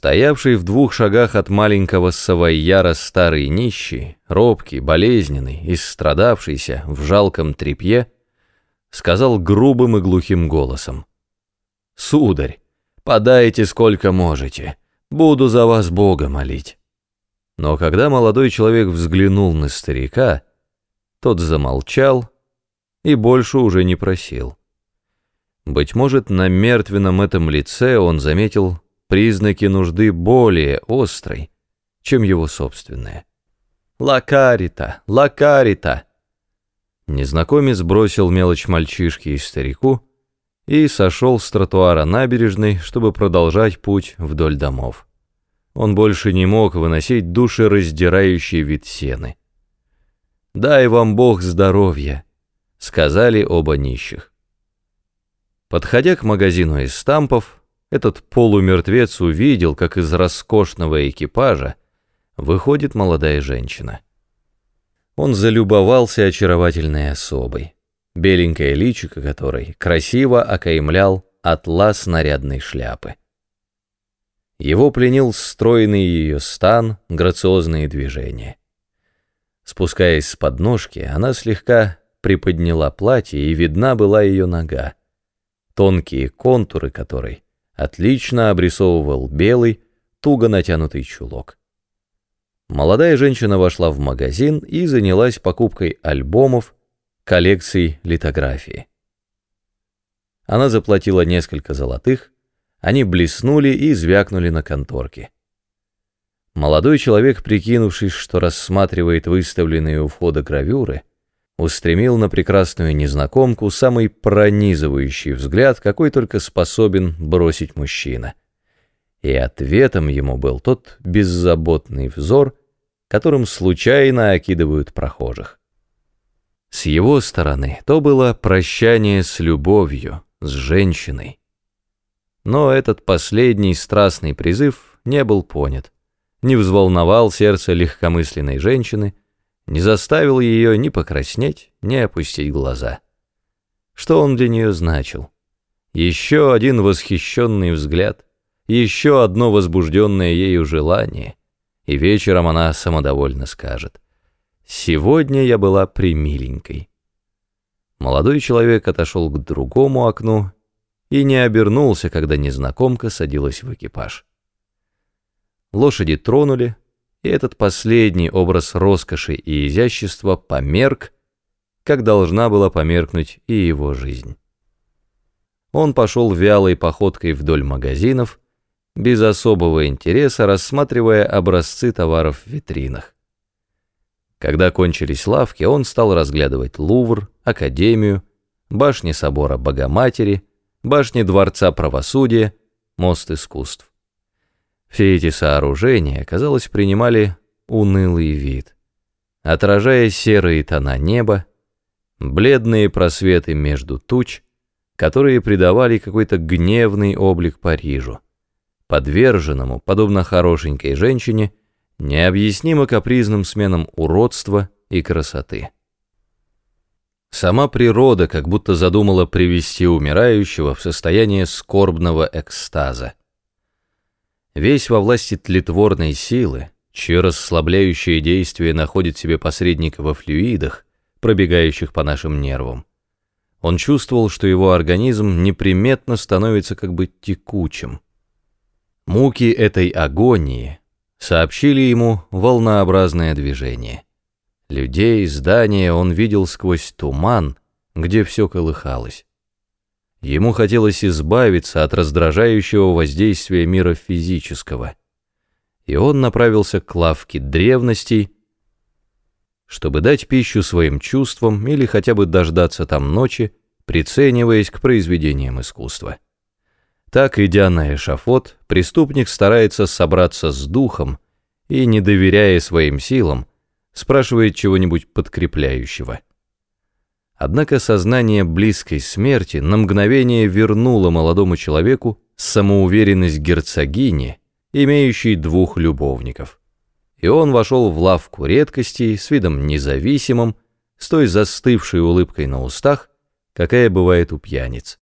Стоявший в двух шагах от маленького савайяра старый нищий, робкий, болезненный, истрадавшийся в жалком тряпье, сказал грубым и глухим голосом. «Сударь, подайте сколько можете, буду за вас Бога молить». Но когда молодой человек взглянул на старика, тот замолчал и больше уже не просил. Быть может, на мертвенном этом лице он заметил признаки нужды более острой, чем его собственные. «Лакарита! Лакарита!» Незнакомец бросил мелочь мальчишки и старику и сошел с тротуара набережной, чтобы продолжать путь вдоль домов. Он больше не мог выносить душераздирающий вид сены. «Дай вам Бог здоровья», — сказали оба нищих. Подходя к магазину из стампов, этот полумертвец увидел, как из роскошного экипажа выходит молодая женщина. Он залюбовался очаровательной особой, беленькое личико которой красиво окаймлял атлас нарядной шляпы. Его пленил стройный ее стан, грациозные движения. Спускаясь с подножки, она слегка приподняла платье, и видна была ее нога, тонкие контуры которой отлично обрисовывал белый, туго натянутый чулок. Молодая женщина вошла в магазин и занялась покупкой альбомов, коллекций литографии. Она заплатила несколько золотых, они блеснули и звякнули на конторке. Молодой человек, прикинувшись, что рассматривает выставленные у входа гравюры, устремил на прекрасную незнакомку самый пронизывающий взгляд, какой только способен бросить мужчина. И ответом ему был тот беззаботный взор, которым случайно окидывают прохожих. С его стороны то было прощание с любовью, с женщиной. Но этот последний страстный призыв не был понят, не взволновал сердце легкомысленной женщины, не заставил ее ни покраснеть, ни опустить глаза. Что он для нее значил? Еще один восхищенный взгляд, еще одно возбужденное ею желание, и вечером она самодовольно скажет «Сегодня я была примиленькой». Молодой человек отошел к другому окну и не обернулся, когда незнакомка садилась в экипаж. Лошади тронули, и этот последний образ роскоши и изящества померк, как должна была померкнуть и его жизнь. Он пошел вялой походкой вдоль магазинов, без особого интереса рассматривая образцы товаров в витринах. Когда кончились лавки, он стал разглядывать Лувр, Академию, башни собора Богоматери, башни Дворца Правосудия, мост искусств. Все эти сооружения, казалось, принимали унылый вид, отражая серые тона неба, бледные просветы между туч, которые придавали какой-то гневный облик Парижу, подверженному, подобно хорошенькой женщине, необъяснимо капризным сменам уродства и красоты. Сама природа как будто задумала привести умирающего в состояние скорбного экстаза весь во власти тлетворной силы, чье расслабляющее действие находит себе посредника во флюидах, пробегающих по нашим нервам. Он чувствовал, что его организм неприметно становится как бы текучим. Муки этой агонии сообщили ему волнообразное движение. Людей, здания он видел сквозь туман, где все колыхалось. Ему хотелось избавиться от раздражающего воздействия мира физического. И он направился к лавке древностей, чтобы дать пищу своим чувствам или хотя бы дождаться там ночи, прицениваясь к произведениям искусства. Так, идя на эшафот, преступник старается собраться с духом и, не доверяя своим силам, спрашивает чего-нибудь подкрепляющего. Однако сознание близкой смерти на мгновение вернуло молодому человеку самоуверенность герцогини, имеющей двух любовников. И он вошел в лавку редкостей с видом независимым, с той застывшей улыбкой на устах, какая бывает у пьяниц.